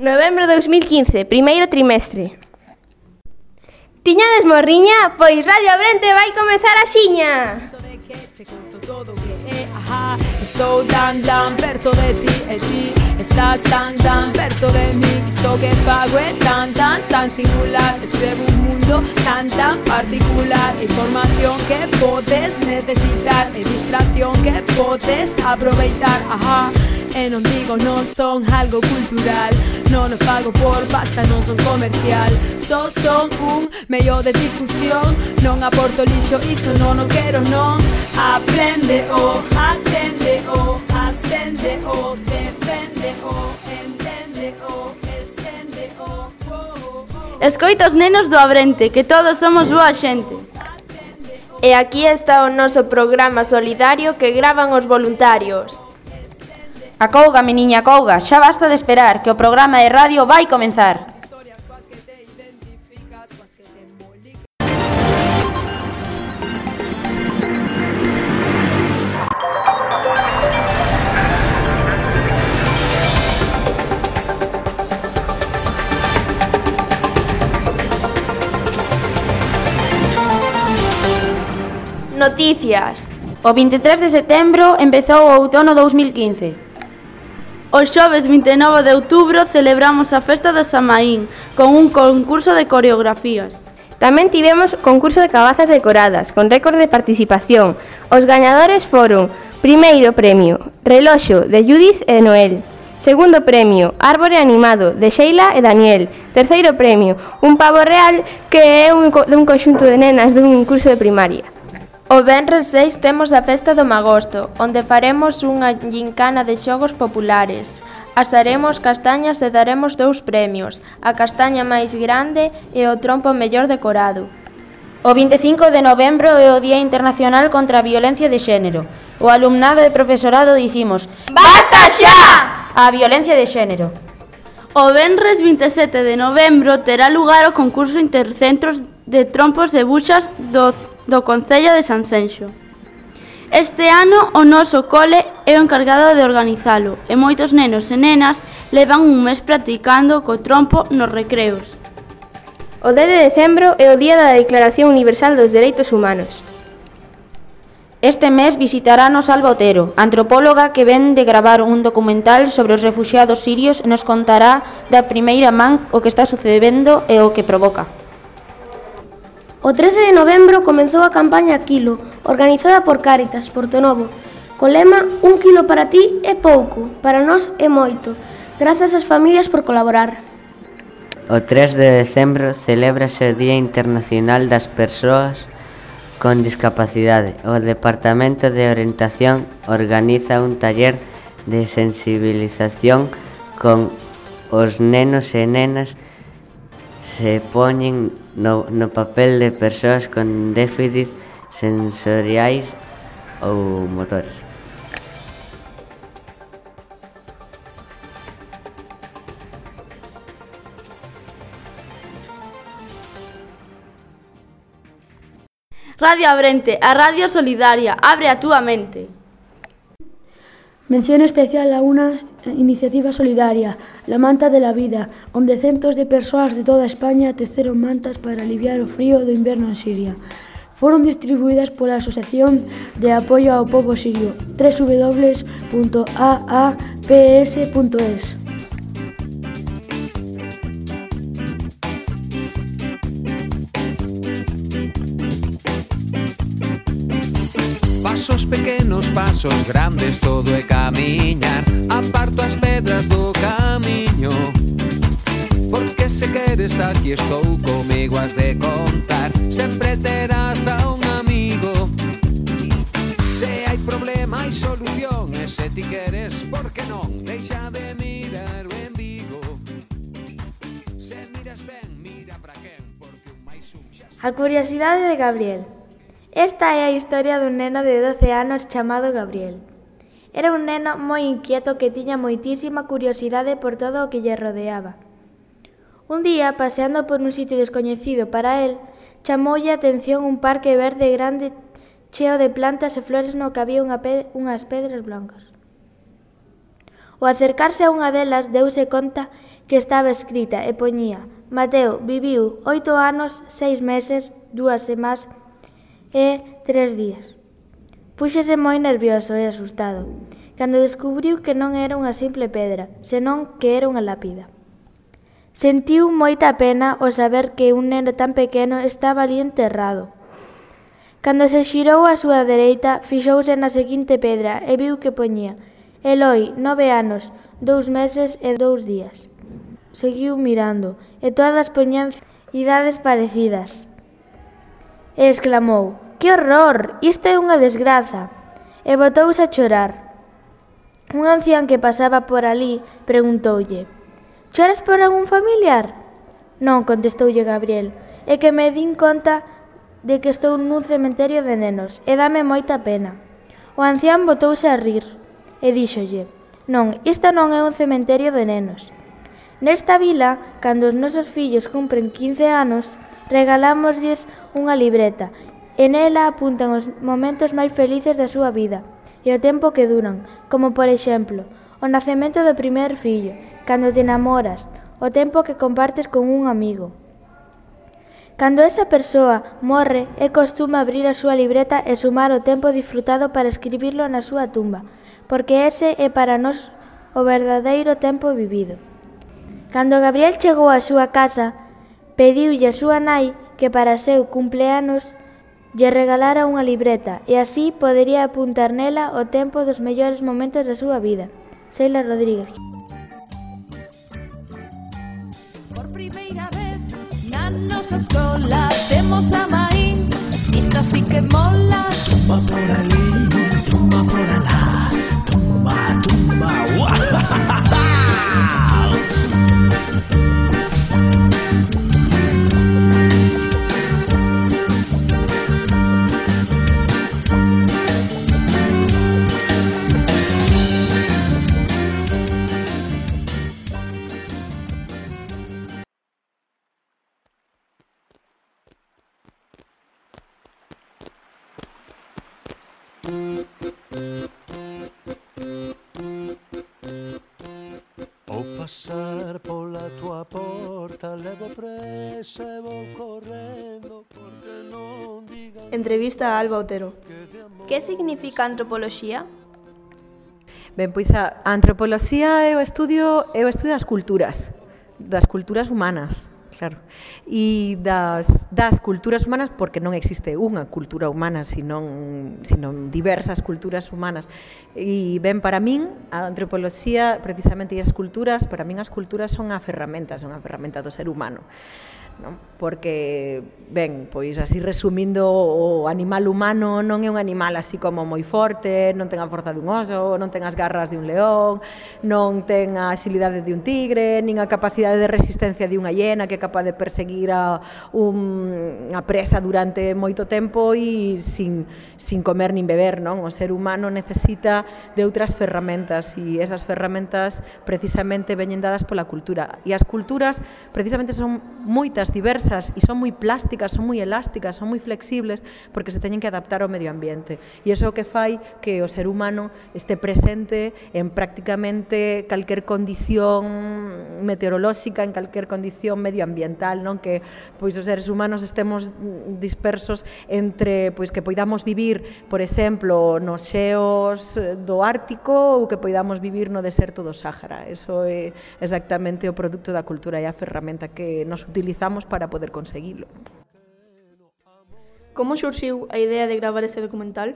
Novembro 2015, primeiro trimestre. Tiñades morriña? Pois Radio Brente vai comezar a xiña. Estou tan tan perto de ti e ti Estás tan tan perto de mí Isto que fago é tan tan tan singular Escrevo un mundo tan tan particular Información que podes necesitar E distracción que podes aproveitar Ajá e non digo non son algo cultural Non o fago por pasta, non son comercial Só so son un medio de difusión Non aporto lixo, iso non o quero, non Aprende o, atende o, ascende o, defende o, entende o, estende o oh, oh, oh. Escoita os nenos do Abrente, que todos somos boa xente. E aquí está o noso programa solidario que gravan os voluntarios. A couga, meniña, couga, xa basta de esperar que o programa de radio vai comenzar. Noticias. O 23 de setembro empezou o outono 2015. O xoves 29 de outubro celebramos a festa do Samaín con un concurso de coreografías. Tamén tivemos concurso de cabazas decoradas con récord de participación. Os gañadores foron Primeiro premio, reloxo de Judith e Noel. Segundo premio, árbore animado de Sheila e Daniel. Terceiro premio, un pavo real que é un, dun conxunto de nenas dun curso de primaria. O venres 6 temos a festa do Magosto, onde faremos unha gincana de xogos populares. Asaremos castañas e daremos dous premios, a castaña máis grande e o trompo mellor decorado. O 25 de novembro é o Día Internacional contra a Violencia de Xénero. O alumnado e profesorado dicimos Basta xa! A violencia de xénero. O venres 27 de novembro terá lugar o concurso Intercentros de Trompos e Buchas do do Concello de Sanxenxo. Este ano o noso cole é o encargado de organizalo e moitos nenos e nenas levan un mes practicando co trompo nos recreos. O 10 de decembro é o Día da Declaración Universal dos Dereitos Humanos. Este mes visitaranos Alba Otero, antropóloga que ven de gravar un documental sobre os refugiados sirios e nos contará da primeira man o que está sucedendo e o que provoca. O 13 de novembro comezou a campaña Quilo, organizada por Cáritas, Portonovo, co lema Un quilo para ti é pouco, para nós é moito, grazas ás familias por colaborar. O 3 de decembro celébrase o Día Internacional das Persoas con Discapacidade. O Departamento de Orientación organiza un taller de sensibilización con os nenos e nenas se poñen no, no papel de persoas con déficit sensoriais ou motores. Radio Abrente, a radio solidaria, abre a túa mente. Mención especial a unha iniciativa solidaria, la Manta de la Vida, onde centos de persoas de toda España teceron mantas para aliviar o frío do inverno en Siria. Foron distribuídas pola Asociación de Apoio ao Pobo Sirio, www.aaps.es. Pasos pequenos, pasos grandes, todo é camiñar Aparto as pedras do camiño Porque se queres aquí estou comigo has de contar? Sempre terás a un amigo. Se hai problema hai solución. E se ti queres, por que non? Deixa de mirar o envigo Se miras ben, mira para quen Porque un máis un xa... A curiosidade de Gabriel. Esta é a historia dun neno de 12 anos chamado Gabriel. Era un neno moi inquieto que tiña moitísima curiosidade por todo o que lle rodeaba. Un día, paseando por un sitio descoñecido para el, chamoulle a atención un parque verde grande cheo de plantas e flores no que había unha pe unhas pedras blancas. Ao acercarse a unha delas, deuse conta que estaba escrita e poñía Mateo viviu oito anos, seis meses, dúas semanas e tres días. Púxese moi nervioso e asustado, cando descubriu que non era unha simple pedra, senón que era unha lápida. Sentiu moita pena ao saber que un neno tan pequeno estaba ali enterrado. Cando se xirou á súa dereita, fixouse na seguinte pedra e viu que poñía Eloi, nove anos, dous meses e dous días. Seguiu mirando, e todas poñían idades parecidas e exclamou «Que horror! Isto é unha desgraza!» e botouse a chorar. Un ancián que pasaba por alí preguntoulle «Choras por algún familiar?» «Non», contestoulle Gabriel, «é que me din conta de que estou nun cementerio de nenos e dame moita pena». O ancián botouse a rir e díxolle «Non, isto non é un cementerio de nenos». Nesta vila, cando os nosos fillos cumpren 15 anos, Regalámoslles unha libreta e nela apuntan os momentos máis felices da súa vida e o tempo que duran, como por exemplo, o nacemento do primer fillo, cando te enamoras, o tempo que compartes con un amigo. Cando esa persoa morre, é costume abrir a súa libreta e sumar o tempo disfrutado para escribirlo na súa tumba, porque ese é para nós o verdadeiro tempo vivido. Cando Gabriel chegou á súa casa, pediulle a súa nai que para seu cumpleanos lle regalara unha libreta e así podería apuntar nela o tempo dos mellores momentos da súa vida. Sheila Rodríguez. Por primeira vez na nosa escola temos a maín, isto sí que mola. Tumba por ali, tumba por alá, tumba, tumba, uah, periodista Alba Otero. Que significa antropoloxía? Ben, pois a antropoloxía é o estudio, é o estudio das culturas, das culturas humanas, claro. E das, das culturas humanas, porque non existe unha cultura humana, senón, senón diversas culturas humanas. E ben, para min, a antropoloxía, precisamente, e as culturas, para min as culturas son a ferramenta, son a ferramenta do ser humano non? Porque, ben, pois así resumindo, o animal humano non é un animal así como moi forte, non ten a forza dun oso, non ten as garras de un león, non ten a axilidade de un tigre, nin a capacidade de resistencia de unha hiena que é capaz de perseguir a un, a presa durante moito tempo e sin, sin comer nin beber, non? O ser humano necesita de outras ferramentas e esas ferramentas precisamente veñen dadas pola cultura. E as culturas precisamente son moitas diversas e son moi plásticas, son moi elásticas, son moi flexibles porque se teñen que adaptar ao medio ambiente. E iso é o que fai que o ser humano este presente en prácticamente calquer condición meteorolóxica, en calquer condición medioambiental, non que pois os seres humanos estemos dispersos entre pois que poidamos vivir, por exemplo, nos xeos do Ártico ou que poidamos vivir no deserto do Sáhara. Eso é exactamente o produto da cultura e a ferramenta que nos utilizamos preparamos para poder conseguilo. Como xurxiu a idea de gravar este documental?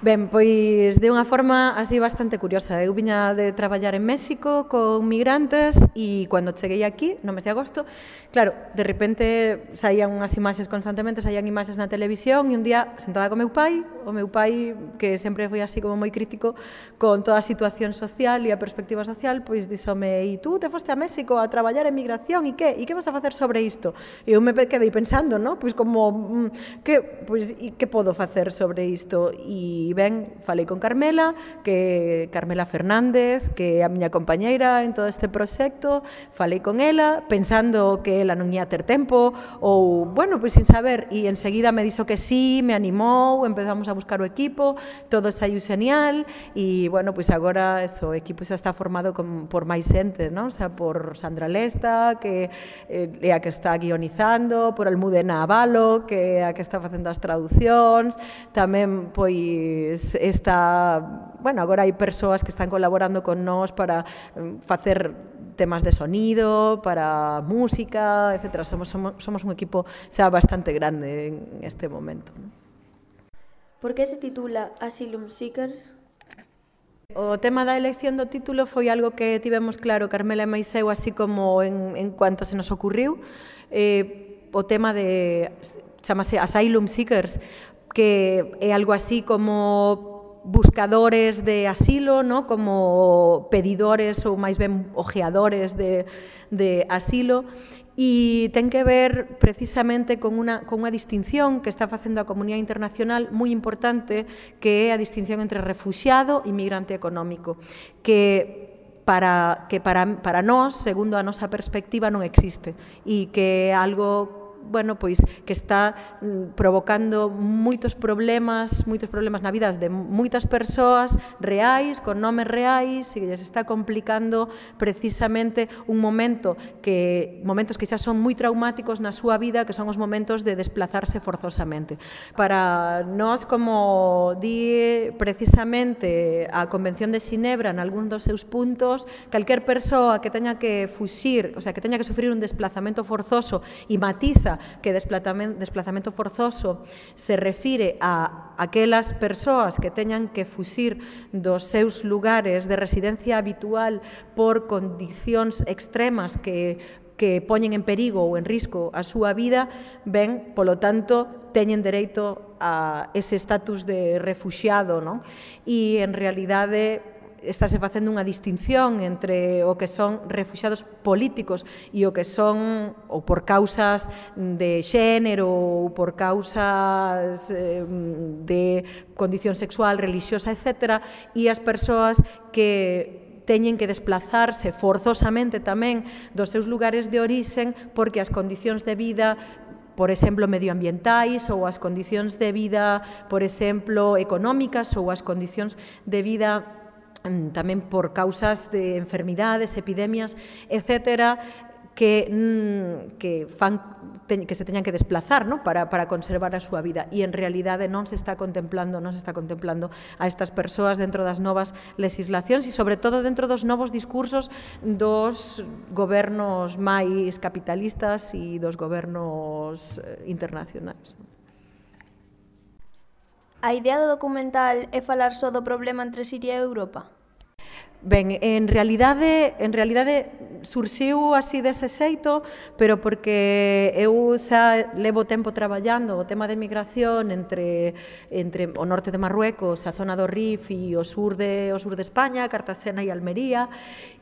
Ben, pois de unha forma así bastante curiosa. Eu viña de traballar en México con migrantes e cando cheguei aquí, no mes de agosto, claro, de repente saían unhas imaxes constantemente, saían imaxes na televisión e un día sentada co meu pai, o meu pai que sempre foi así como moi crítico con toda a situación social e a perspectiva social, pois díxome, "E tú te foste a México a traballar en migración e que? E que vas a facer sobre isto?" E eu me quedei pensando, ¿no? Pois como mm, que pois e que podo facer sobre isto? E E ben, falei con Carmela, que Carmela Fernández, que é a miña compañeira en todo este proxecto, falei con ela pensando que ela non ia ter tempo ou, bueno, pois sin saber e enseguida me dixo que sí, me animou, empezamos a buscar o equipo, todo saiu genial e, bueno, pois agora eso, o equipo xa está formado con, por máis xente, non? O sea, por Sandra Lesta, que eh, é a que está guionizando, por Almudena Avalo, que é a que está facendo as traduccións, tamén pois pois está, bueno, agora hai persoas que están colaborando con nós para mm, facer temas de sonido, para música, etc. Somos, somos, somos un equipo xa bastante grande en este momento. ¿no? Por que se titula Asylum Seekers? O tema da elección do título foi algo que tivemos claro Carmela e Maiseu así como en, en cuanto se nos ocurriu. Eh, o tema de chamase Asylum Seekers que é algo así como buscadores de asilo, ¿no? como pedidores ou máis ben ojeadores de, de asilo, e ten que ver precisamente con unha, con unha distinción que está facendo a comunidade internacional moi importante, que é a distinción entre refugiado e migrante económico, que para que para para nós, segundo a nosa perspectiva, non existe e que é algo bueno, pois que está mm, provocando moitos problemas, moitos problemas na vida de moitas persoas reais, con nomes reais, e que lles está complicando precisamente un momento que momentos que xa son moi traumáticos na súa vida, que son os momentos de desplazarse forzosamente. Para nós, como di precisamente a Convención de Xinebra en algún dos seus puntos, calquer persoa que teña que fuxir, o sea, que teña que sufrir un desplazamento forzoso e matiza pensa que desplazamento forzoso se refire a aquelas persoas que teñan que fuxir dos seus lugares de residencia habitual por condicións extremas que que poñen en perigo ou en risco a súa vida, ben, polo tanto, teñen dereito a ese estatus de refuxiado, non? E en realidade estáse facendo unha distinción entre o que son refugiados políticos e o que son ou por causas de xénero ou por causas eh, de condición sexual, religiosa, etc. e as persoas que teñen que desplazarse forzosamente tamén dos seus lugares de orixen porque as condicións de vida por exemplo, medioambientais ou as condicións de vida, por exemplo, económicas ou as condicións de vida Mm, tamén por causas de enfermidades, epidemias, etcétera, que mm, que fan que se teñan que desplazar, ¿no? para para conservar a súa vida e en realidade non se está contemplando, non se está contemplando a estas persoas dentro das novas legislacións e sobre todo dentro dos novos discursos dos gobernos máis capitalistas e dos gobernos eh, internacionais. ¿no? A idea do documental é falar só do problema entre Siria e Europa? Ben, en realidade, en realidade surxiu así dese xeito, pero porque eu xa levo tempo traballando o tema de migración entre entre o norte de Marruecos, a zona do Rif e o sur de o sur de España, Cartagena e Almería,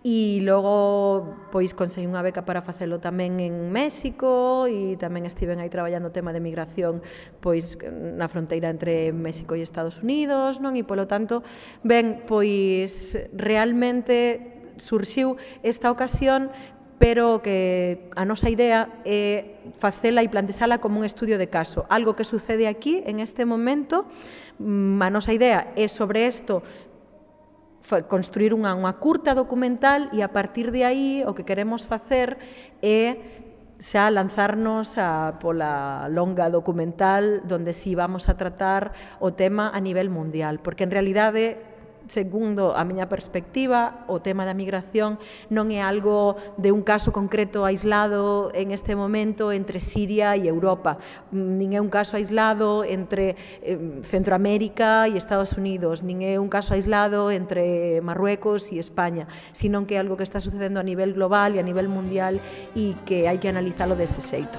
E logo pois conseguí unha beca para facelo tamén en México e tamén estiven aí traballando o tema de migración pois na fronteira entre México e Estados Unidos, non? E polo tanto, ben, pois realmente surxiu esta ocasión pero que a nosa idea é facela e plantexala como un estudio de caso. Algo que sucede aquí, en este momento, mm, a nosa idea é sobre isto construir unha, unha curta documental e a partir de aí o que queremos facer é xa lanzarnos a pola longa documental donde si sí vamos a tratar o tema a nivel mundial, porque en realidade Segundo, a miña perspectiva, o tema da migración non é algo de un caso concreto aislado en este momento entre Siria e Europa. Nin é un caso aislado entre eh, Centroamérica e Estados Unidos, nin é un caso aislado entre Marruecos e España, sino que é algo que está sucedendo a nivel global e a nivel mundial e que hai que analizalo dese xeito.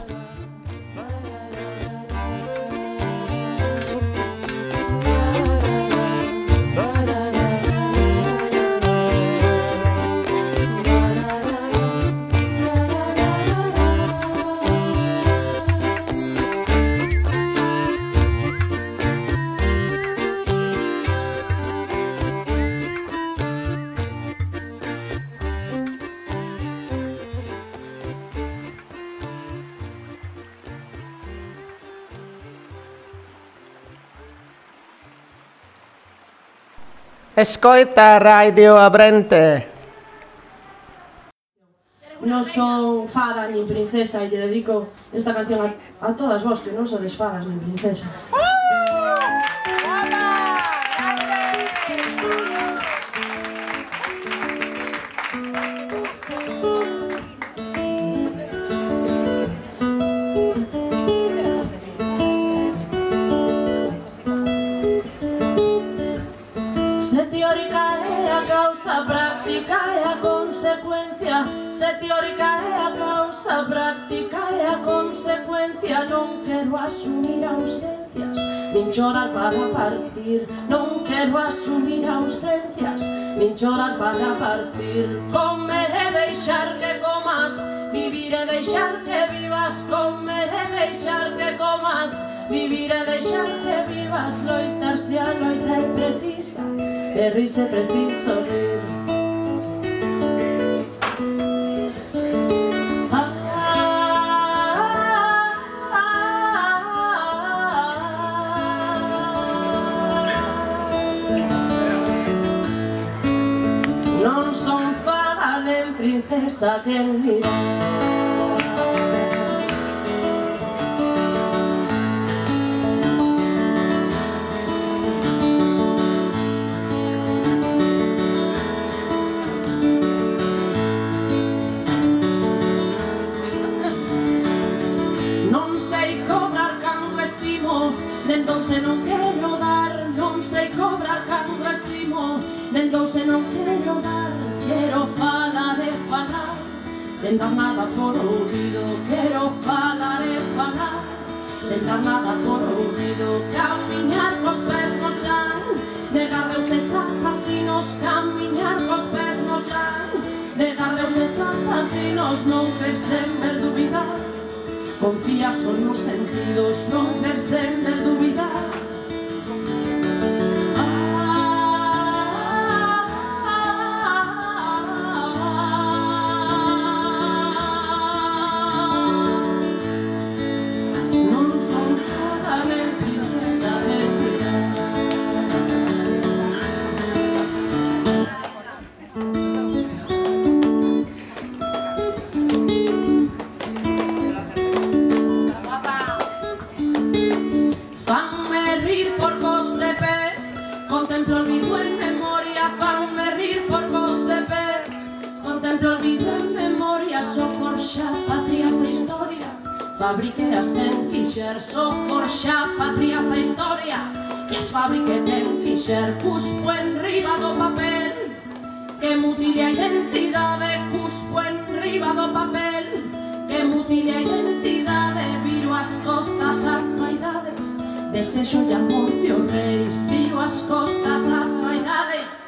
Escoita Radio Abrente. Non son fada nin princesa e lle dedico esta canción a, a todas vos que non sodes fadas nin princesas. Se teórica é a causa, práctica é a consecuencia. Non quero asumir ausencias, nin chorar para partir. Non quero asumir ausencias, nin chorar para partir. Comer e deixar que comas, vivir e deixar que vivas. Comer e deixar que comas, vivir e deixar que vivas. Loitar se a loita é precisa, e rise preciso rir fuerza estimo mirar. se non quero dar, non sei cobra cando estimo Dentouze non quero dar Quero falar e falar. Sen nada por ouvido Quero falar e falar. Sen nada por ouvido Camiñar cos pés no chan. Negar deuses asasinos Camiñar cos pés no chan. Negar deuses asasinos Non crer sen ver dubidar Confiar son nos sentidos, non crer sen ver nel t-shirt cuspo enriba do papel que mutile a identidade cuspo enriba do papel que mutile a identidade viro as costas as vaidades desexo e amor de reis viro as costas as vaidades.